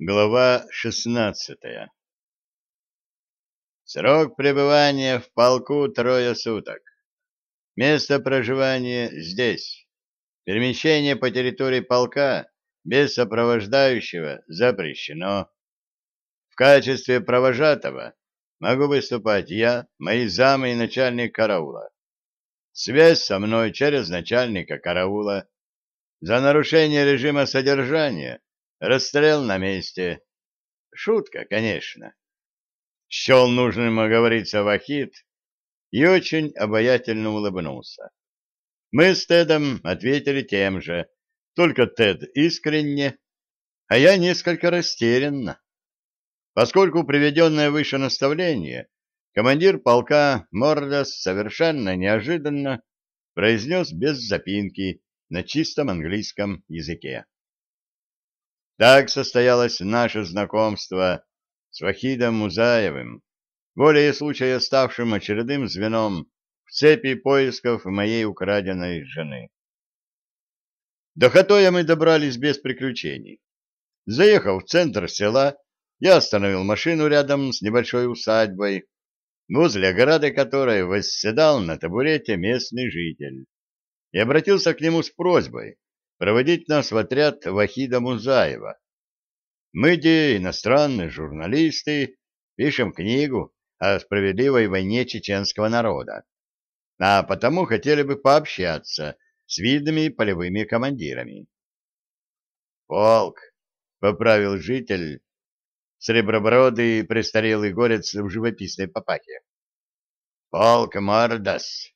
Глава шестнадцатая Срок пребывания в полку трое суток. Место проживания здесь. Перемещение по территории полка без сопровождающего запрещено. В качестве провожатого могу выступать я, мои замы и начальник караула. Связь со мной через начальника караула. За нарушение режима содержания Расстрел на месте. Шутка, конечно. Счел нужным оговориться Вахид и очень обаятельно улыбнулся. Мы с Тедом ответили тем же, только Тед искренне, а я несколько растерянно. Поскольку приведенное выше наставление, командир полка Мордас совершенно неожиданно произнес без запинки на чистом английском языке. Так состоялось наше знакомство с Вахидом Музаевым, более случая ставшим очередным звеном в цепи поисков моей украденной жены. До Хатоя мы добрались без приключений. Заехав в центр села, я остановил машину рядом с небольшой усадьбой, возле ограды которой восседал на табурете местный житель, и обратился к нему с просьбой проводить нас в отряд Вахида Музаева. Мы, де иностранные журналисты, пишем книгу о справедливой войне чеченского народа, а потому хотели бы пообщаться с видными полевыми командирами. «Полк», — поправил житель, сребробородый престарелый горец в живописной папахе. «Полк Мордас».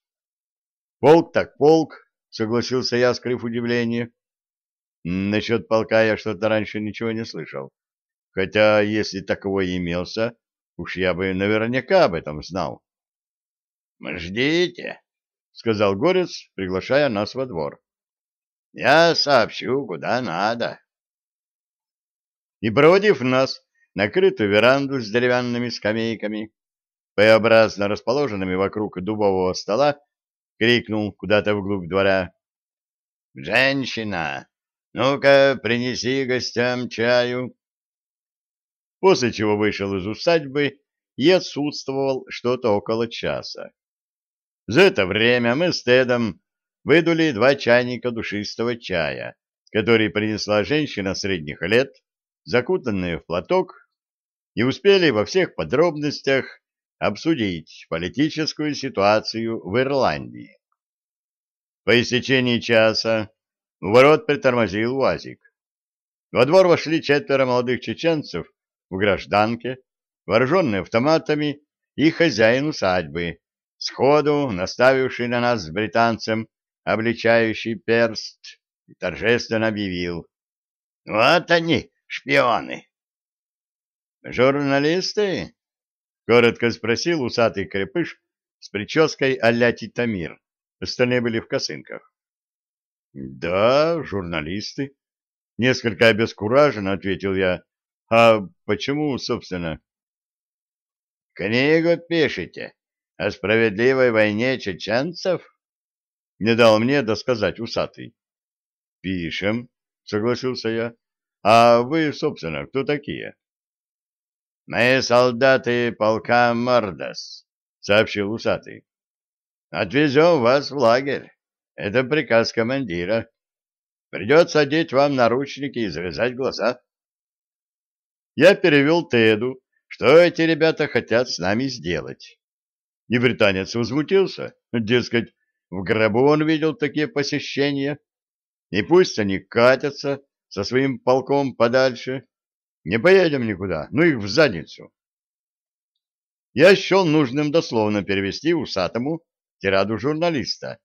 «Полк так полк», — согласился я, скрыв удивление. Насчет полка я что-то раньше ничего не слышал. Хотя, если таковой имелся, уж я бы наверняка об этом знал. — Ждите, — сказал Горец, приглашая нас во двор. — Я сообщу, куда надо. И, проводив нас на крытую веранду с деревянными скамейками, П-образно расположенными вокруг дубового стола, крикнул куда-то вглубь двора. «Женщина, ну-ка, принеси гостям чаю!» После чего вышел из усадьбы и отсутствовал что-то около часа. За это время мы с Тедом выдули два чайника душистого чая, который принесла женщина средних лет, закутанная в платок, и успели во всех подробностях обсудить политическую ситуацию в Ирландии. По истечении часа у ворот притормозил УАЗик. Во двор вошли четверо молодых чеченцев в гражданке, вооруженные автоматами, и хозяин усадьбы, сходу наставивший на нас с британцем обличающий перст, и торжественно объявил. «Вот они, шпионы!» «Журналисты?» — коротко спросил усатый крепыш с прической а-ля Титамир. Остальные были в косынках. — Да, журналисты. Несколько обескураженно ответил я. — А почему, собственно? — Книгу пишете о справедливой войне чеченцев? — не дал мне досказать усатый. — Пишем, — согласился я. — А вы, собственно, кто такие? — Мы солдаты полка Мордас, — сообщил усатый. — Отвезем вас в лагерь. Это приказ командира. Придется одеть вам наручники и завязать глаза. Я перевел Теду, что эти ребята хотят с нами сделать. И британец возмутился, дескать, в гробу он видел такие посещения, и пусть они катятся со своим полком подальше, не поедем никуда, ну их в задницу. Я счел нужным дословно перевести усатому тираду журналиста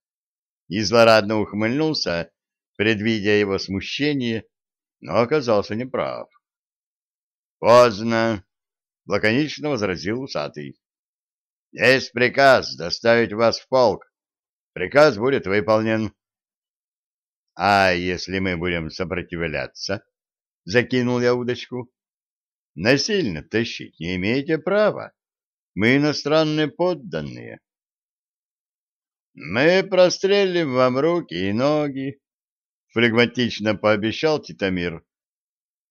и злорадно ухмыльнулся, предвидя его смущение, но оказался неправ. «Поздно», — лаконично возразил усатый. «Есть приказ доставить вас в полк. Приказ будет выполнен». «А если мы будем сопротивляться?» закинул я удочку. Насильно тащить не имеете права. Мы иностранные подданные. Мы прострелим вам руки и ноги, флегматично пообещал Титамир.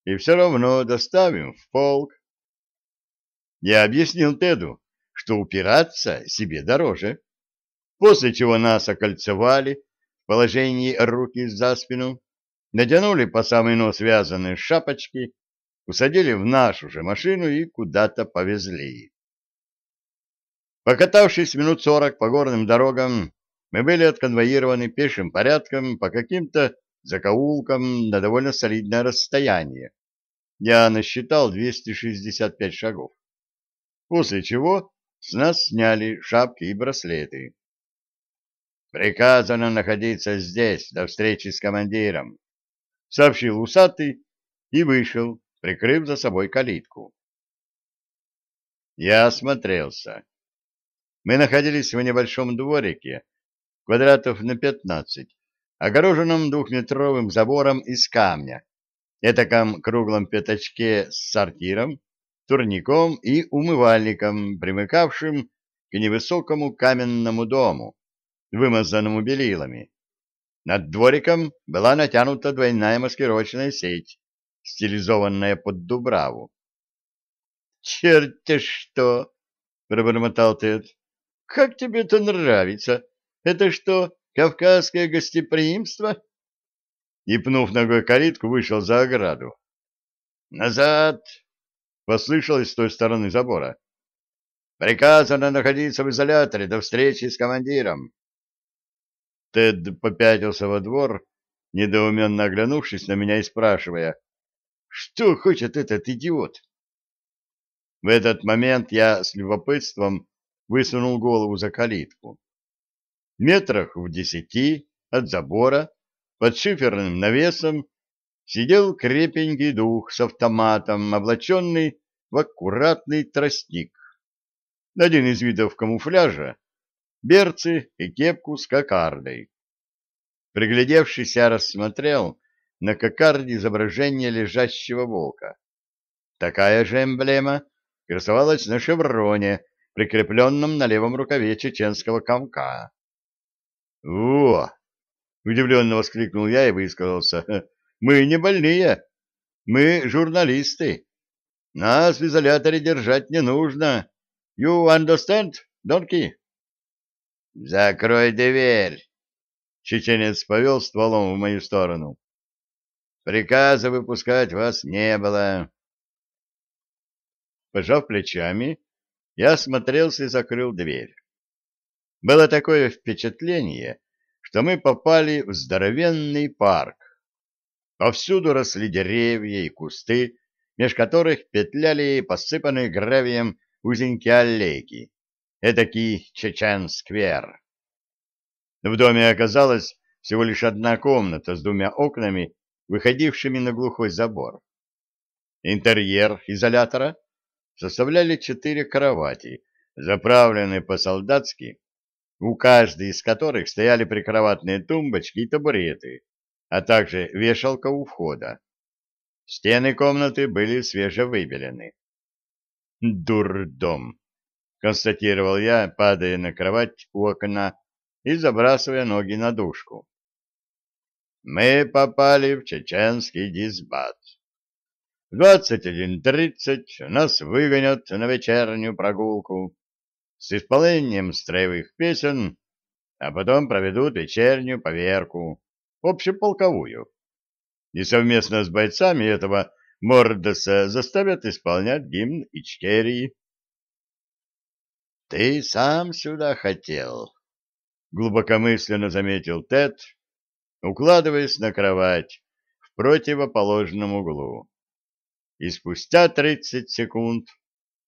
и все равно доставим в полк. Я объяснил Теду, что упираться себе дороже, после чего нас окольцевали в положении руки за спину, натянули по самый нос связанные шапочки, усадили в нашу же машину и куда-то повезли. Покатавшись минут сорок по горным дорогам, мы были отконвоированы пешим порядком по каким-то закоулкам на довольно солидное расстояние. Я насчитал 265 шагов. После чего с нас сняли шапки и браслеты. «Приказано находиться здесь до встречи с командиром», — сообщил усатый и вышел, прикрыв за собой калитку. Я осмотрелся. Мы находились в небольшом дворике, квадратов на пятнадцать, огороженном двухметровым забором из камня, этаком круглом пятачке с сортиром, турником и умывальником, примыкавшим к невысокому каменному дому, вымазанному белилами. Над двориком была натянута двойная маскировочная сеть, стилизованная под дубраву. — Черт-те что! — пробормотал Тед. — Как тебе это нравится? Это что, кавказское гостеприимство? И, пнув ногой калитку, вышел за ограду. «Назад!» — послышалось с той стороны забора. «Приказано находиться в изоляторе до встречи с командиром». Тед попятился во двор, недоуменно оглянувшись на меня и спрашивая, «Что хочет этот идиот?» В этот момент я с любопытством высунул голову за калитку метрах в десяти от забора под шиферным навесом сидел крепенький дух с автоматом, облаченный в аккуратный тростник. Один из видов камуфляжа — берцы и кепку с кокардой. Приглядевшись, я рассмотрел на кокарде изображение лежащего волка. Такая же эмблема красовалась на шевроне, прикрепленном на левом рукаве чеченского комка. «О!» — удивленно воскликнул я и высказался. «Мы не больные. Мы журналисты. Нас в изоляторе держать не нужно. You understand, donkey?» «Закрой дверь!» — чеченец повел стволом в мою сторону. «Приказа выпускать вас не было». Пожав плечами, я осмотрелся и закрыл дверь. Было такое впечатление, что мы попали в здоровенный парк. Повсюду росли деревья и кусты, меж которых петляли посыпанные гравием узенькие аллейки. Этакий чечен-сквер. В доме оказалась всего лишь одна комната с двумя окнами, выходившими на глухой забор. Интерьер изолятора составляли четыре кровати, заправленные по-солдатски у каждой из которых стояли прикроватные тумбочки и табуреты, а также вешалка у входа. Стены комнаты были свежевыбелены. «Дурдом!» — констатировал я, падая на кровать у окна и забрасывая ноги на душку. Мы попали в чеченский дисбат. В 21.30 нас выгонят на вечернюю прогулку с исполнением строевых песен, а потом проведут вечернюю поверку, общеполковую, и совместно с бойцами этого Мордоса заставят исполнять гимн Ичкерии. «Ты сам сюда хотел», — глубокомысленно заметил Тед, укладываясь на кровать в противоположном углу. И спустя тридцать секунд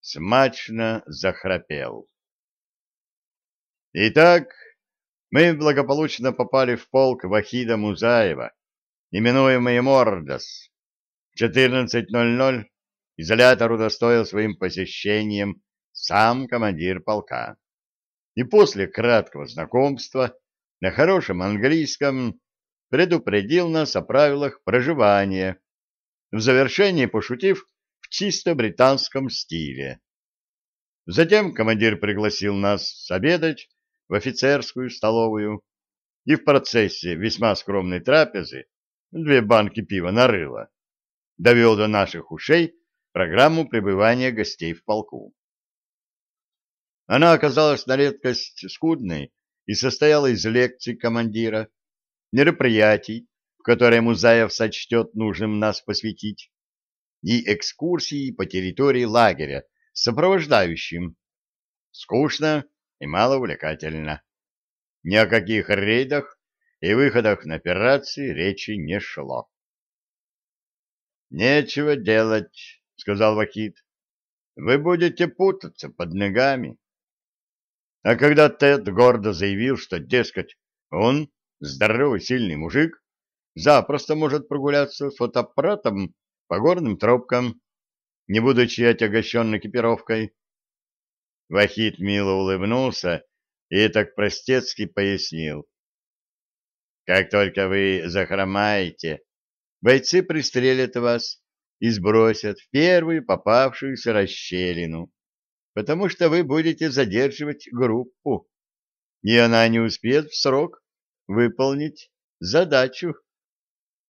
смачно захрапел. Итак, мы благополучно попали в полк Вахида Музаева, именуемый Мордос. В 14.00 изолятор удостоил своим посещением сам командир полка. И после краткого знакомства на хорошем английском предупредил нас о правилах проживания, в завершении пошутив в чисто британском стиле. Затем командир пригласил нас обедать в офицерскую столовую и в процессе весьма скромной трапезы две банки пива нарыло. довел до наших ушей программу пребывания гостей в полку. Она оказалась на редкость скудной и состояла из лекций командира, мероприятий, в которые Музаев сочтет нужным нас посвятить, и экскурсии по территории лагеря с сопровождающим. Скучно и малоувлекательно. Ни о каких рейдах и выходах на операции речи не шло. «Нечего делать», — сказал Вахид. «Вы будете путаться под ногами». А когда Тед гордо заявил, что, дескать, он, здоровый, сильный мужик, запросто может прогуляться с фотоаппаратом по горным тропкам, не будучи отягощен экипировкой, Вахид мило улыбнулся и так простецки пояснил. Как только вы захромаете, бойцы пристрелят вас и сбросят в первую попавшуюся расщелину, потому что вы будете задерживать группу, и она не успеет в срок выполнить задачу.